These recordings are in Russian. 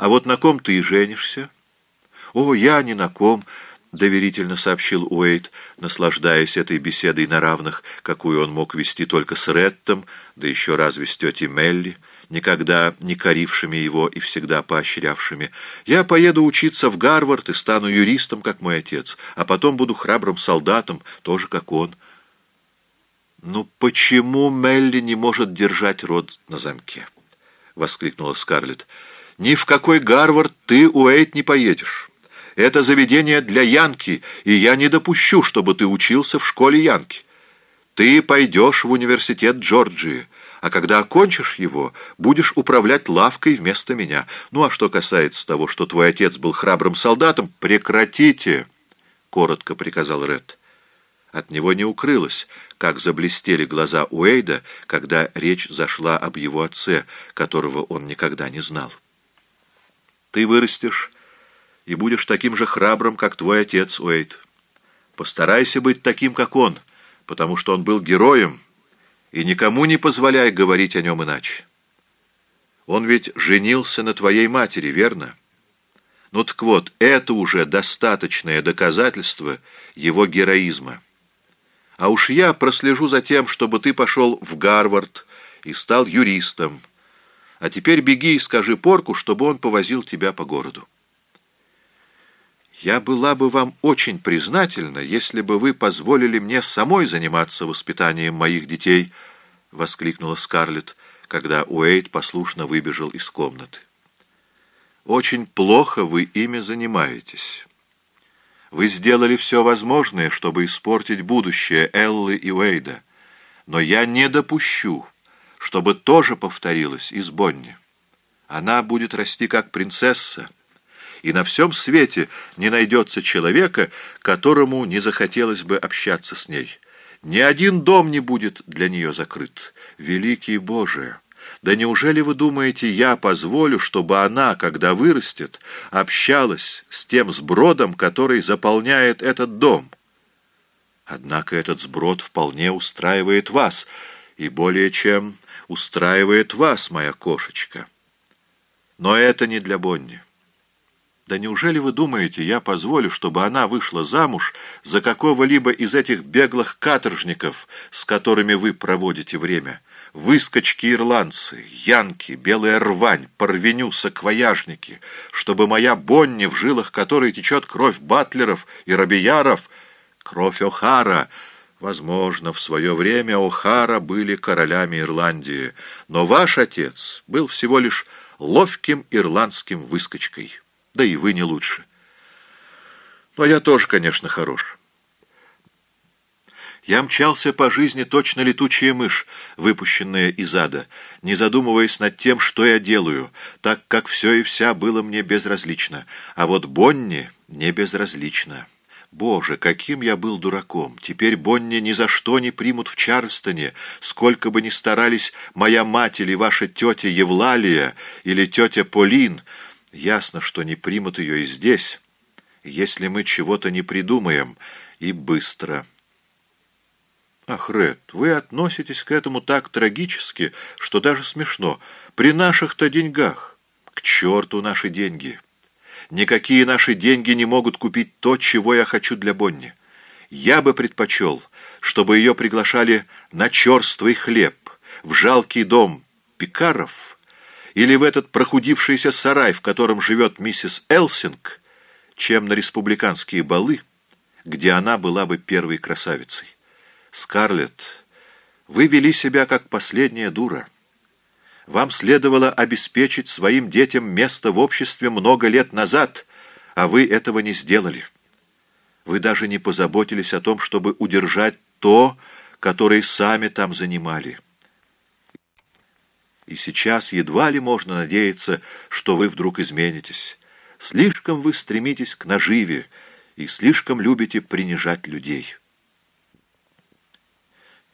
А вот на ком ты и женишься? О, я ни на ком, — доверительно сообщил Уэйт, наслаждаясь этой беседой на равных, какую он мог вести только с Реттом, да еще разве с тетей Мелли, никогда не корившими его и всегда поощрявшими. «Я поеду учиться в Гарвард и стану юристом, как мой отец, а потом буду храбрым солдатом, тоже как он». «Ну почему Мелли не может держать рот на замке?» — воскликнула Скарлетт. «Ни в какой Гарвард ты, Уэйт, не поедешь». Это заведение для Янки, и я не допущу, чтобы ты учился в школе Янки. Ты пойдешь в университет Джорджии, а когда окончишь его, будешь управлять лавкой вместо меня. Ну, а что касается того, что твой отец был храбрым солдатом, прекратите, — коротко приказал Ред. От него не укрылось, как заблестели глаза Уэйда, когда речь зашла об его отце, которого он никогда не знал. Ты вырастешь и будешь таким же храбрым, как твой отец, Уэйт. Постарайся быть таким, как он, потому что он был героем, и никому не позволяй говорить о нем иначе. Он ведь женился на твоей матери, верно? Ну так вот, это уже достаточное доказательство его героизма. А уж я прослежу за тем, чтобы ты пошел в Гарвард и стал юристом. А теперь беги и скажи Порку, чтобы он повозил тебя по городу. «Я была бы вам очень признательна, если бы вы позволили мне самой заниматься воспитанием моих детей», — воскликнула Скарлетт, когда Уэйд послушно выбежал из комнаты. «Очень плохо вы ими занимаетесь. Вы сделали все возможное, чтобы испортить будущее Эллы и Уэйда, но я не допущу, чтобы тоже повторилось из Бонни. Она будет расти как принцесса» и на всем свете не найдется человека, которому не захотелось бы общаться с ней. Ни один дом не будет для нее закрыт. Великий Боже! Да неужели вы думаете, я позволю, чтобы она, когда вырастет, общалась с тем сбродом, который заполняет этот дом? Однако этот сброд вполне устраивает вас, и более чем устраивает вас, моя кошечка. Но это не для Бонни. Да неужели вы думаете, я позволю, чтобы она вышла замуж за какого-либо из этих беглых каторжников, с которыми вы проводите время? Выскочки-ирландцы, янки, белая рвань, порвеню, саквояжники, чтобы моя Бонни, в жилах которой течет кровь батлеров и робияров, кровь О'Хара, Возможно, в свое время О'Хара были королями Ирландии, но ваш отец был всего лишь ловким ирландским выскочкой». Да и вы не лучше. Но я тоже, конечно, хорош. Я мчался по жизни точно летучая мышь, выпущенная из ада, не задумываясь над тем, что я делаю, так как все и вся было мне безразлично. А вот Бонни не безразлично. Боже, каким я был дураком! Теперь Бонни ни за что не примут в Чарльстоне, сколько бы ни старались моя мать или ваша тетя Евлалия или тетя Полин — Ясно, что не примут ее и здесь, если мы чего-то не придумаем, и быстро. Ах, Ред, вы относитесь к этому так трагически, что даже смешно. При наших-то деньгах. К черту наши деньги. Никакие наши деньги не могут купить то, чего я хочу для Бонни. Я бы предпочел, чтобы ее приглашали на черствый хлеб, в жалкий дом Пикаров, или в этот прохудившийся сарай, в котором живет миссис Элсинг, чем на республиканские балы, где она была бы первой красавицей. Скарлетт, вы вели себя как последняя дура. Вам следовало обеспечить своим детям место в обществе много лет назад, а вы этого не сделали. Вы даже не позаботились о том, чтобы удержать то, которое сами там занимали и сейчас едва ли можно надеяться, что вы вдруг изменитесь. Слишком вы стремитесь к наживе и слишком любите принижать людей.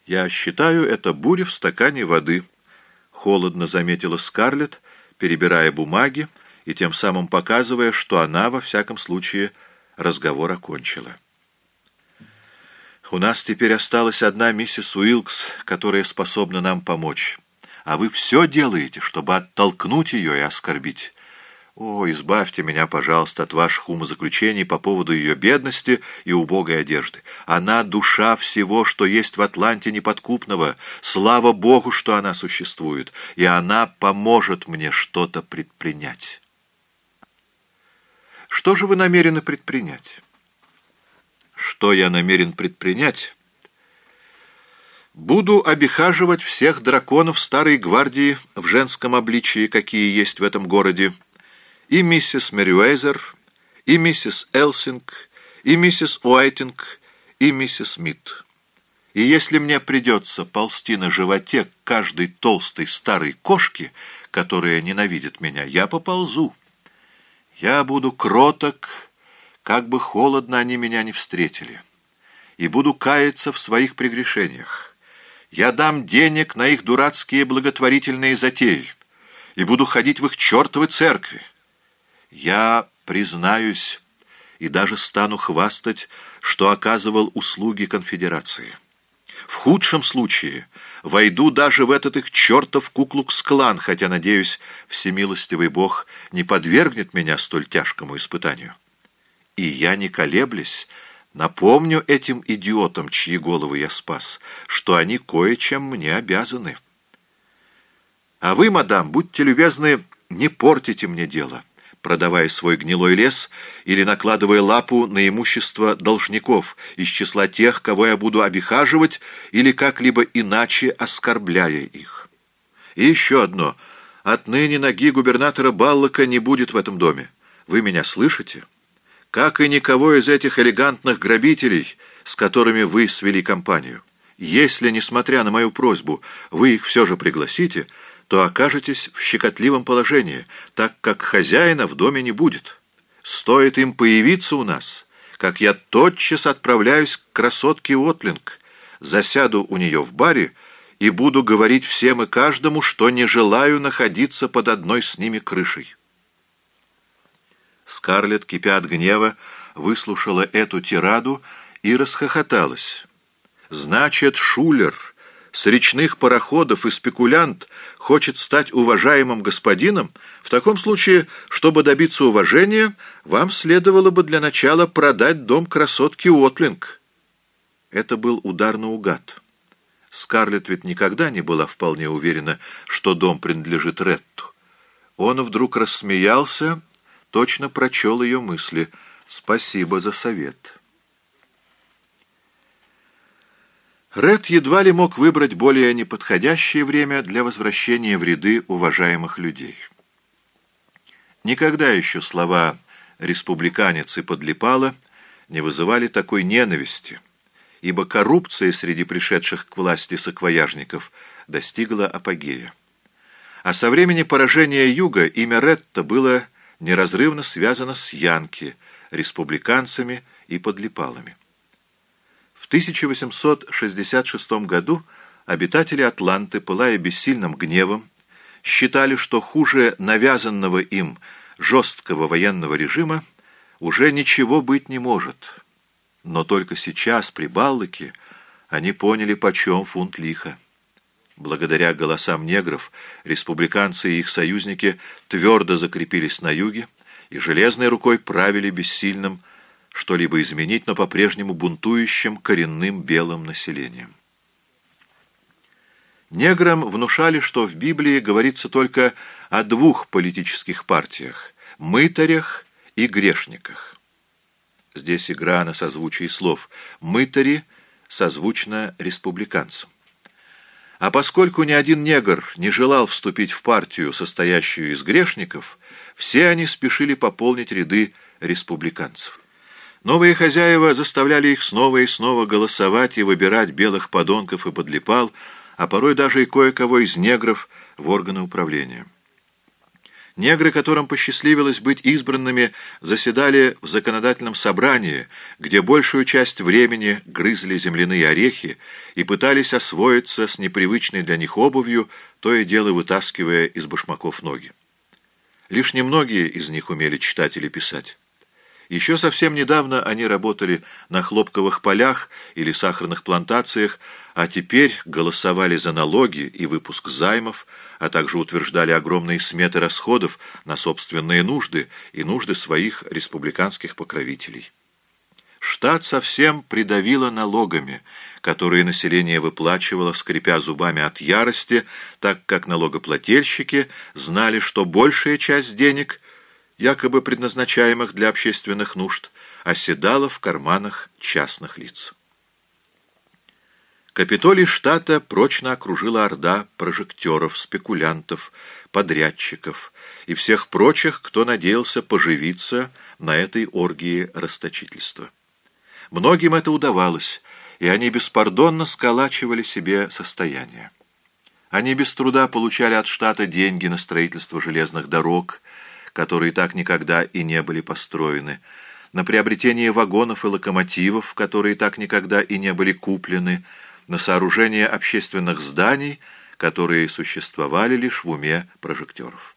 «Я считаю, это буря в стакане воды», — холодно заметила Скарлетт, перебирая бумаги и тем самым показывая, что она, во всяком случае, разговор окончила. «У нас теперь осталась одна миссис Уилкс, которая способна нам помочь» а вы все делаете, чтобы оттолкнуть ее и оскорбить. О, избавьте меня, пожалуйста, от ваших умозаключений по поводу ее бедности и убогой одежды. Она — душа всего, что есть в Атланте неподкупного. Слава Богу, что она существует, и она поможет мне что-то предпринять. Что же вы намерены предпринять? Что я намерен предпринять? Буду обихаживать всех драконов Старой Гвардии в женском обличии, какие есть в этом городе, и миссис Мерюэзер, и миссис Элсинг, и миссис Уайтинг, и миссис Мит. И если мне придется ползти на животе каждой толстой старой кошки, которая ненавидит меня, я поползу. Я буду кроток, как бы холодно они меня не встретили, и буду каяться в своих прегрешениях. Я дам денег на их дурацкие благотворительные затеи и буду ходить в их чертовы церкви. Я признаюсь и даже стану хвастать, что оказывал услуги конфедерации. В худшем случае войду даже в этот их чертов куклукс-клан, хотя, надеюсь, всемилостивый Бог не подвергнет меня столь тяжкому испытанию. И я, не колеблясь, напомню этим идиотам, чьи головы я спас, что они кое-чем мне обязаны. А вы, мадам, будьте любезны, не портите мне дело» продавая свой гнилой лес или накладывая лапу на имущество должников из числа тех, кого я буду обихаживать или как-либо иначе оскорбляя их. И еще одно. Отныне ноги губернатора Баллока не будет в этом доме. Вы меня слышите? Как и никого из этих элегантных грабителей, с которыми вы свели компанию. Если, несмотря на мою просьбу, вы их все же пригласите, то окажетесь в щекотливом положении, так как хозяина в доме не будет. Стоит им появиться у нас, как я тотчас отправляюсь к красотке Отлинг, засяду у нее в баре и буду говорить всем и каждому, что не желаю находиться под одной с ними крышей. Скарлетт, кипя от гнева, выслушала эту тираду и расхохоталась. «Значит, Шулер...» с речных пароходов и спекулянт хочет стать уважаемым господином, в таком случае, чтобы добиться уважения, вам следовало бы для начала продать дом красотки Уотлинг. Это был удар наугад. Скарлетт ведь никогда не была вполне уверена, что дом принадлежит Ретту. Он вдруг рассмеялся, точно прочел ее мысли. «Спасибо за совет». Ред едва ли мог выбрать более неподходящее время для возвращения в ряды уважаемых людей. Никогда еще слова «республиканец» и «подлипало» не вызывали такой ненависти, ибо коррупция среди пришедших к власти саквояжников достигла апогея. А со времени поражения Юга имя Ретта было неразрывно связано с Янки, республиканцами и подлипалами. В 1866 году обитатели Атланты, пылая бессильным гневом, считали, что хуже навязанного им жесткого военного режима уже ничего быть не может. Но только сейчас, при Баллоке, они поняли, почем фунт лиха. Благодаря голосам негров, республиканцы и их союзники твердо закрепились на юге и железной рукой правили бессильным что-либо изменить, но по-прежнему бунтующим коренным белым населением. Неграм внушали, что в Библии говорится только о двух политических партиях – мытарях и грешниках. Здесь игра на созвучии слов. Мытари созвучно республиканцам. А поскольку ни один негр не желал вступить в партию, состоящую из грешников, все они спешили пополнить ряды республиканцев. Новые хозяева заставляли их снова и снова голосовать и выбирать белых подонков и подлипал, а порой даже и кое-кого из негров в органы управления. Негры, которым посчастливилось быть избранными, заседали в законодательном собрании, где большую часть времени грызли земляные орехи и пытались освоиться с непривычной для них обувью, то и дело вытаскивая из башмаков ноги. Лишь немногие из них умели читать или писать. Еще совсем недавно они работали на хлопковых полях или сахарных плантациях, а теперь голосовали за налоги и выпуск займов, а также утверждали огромные сметы расходов на собственные нужды и нужды своих республиканских покровителей. Штат совсем придавило налогами, которые население выплачивало, скрипя зубами от ярости, так как налогоплательщики знали, что большая часть денег, якобы предназначаемых для общественных нужд, оседала в карманах частных лиц. Капитолий штата прочно окружила орда прожектеров, спекулянтов, подрядчиков и всех прочих, кто надеялся поживиться на этой оргии расточительства. Многим это удавалось, и они беспардонно сколачивали себе состояние. Они без труда получали от штата деньги на строительство железных дорог, которые так никогда и не были построены, на приобретение вагонов и локомотивов, которые так никогда и не были куплены, на сооружение общественных зданий, которые существовали лишь в уме прожекторов.